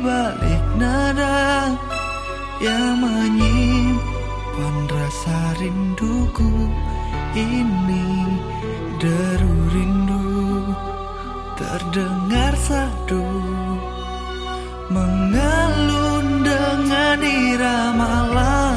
balik nada yang menyimpan rasa rinduku ini. Deru rindu terdengar sadu mengalun dengan irama lain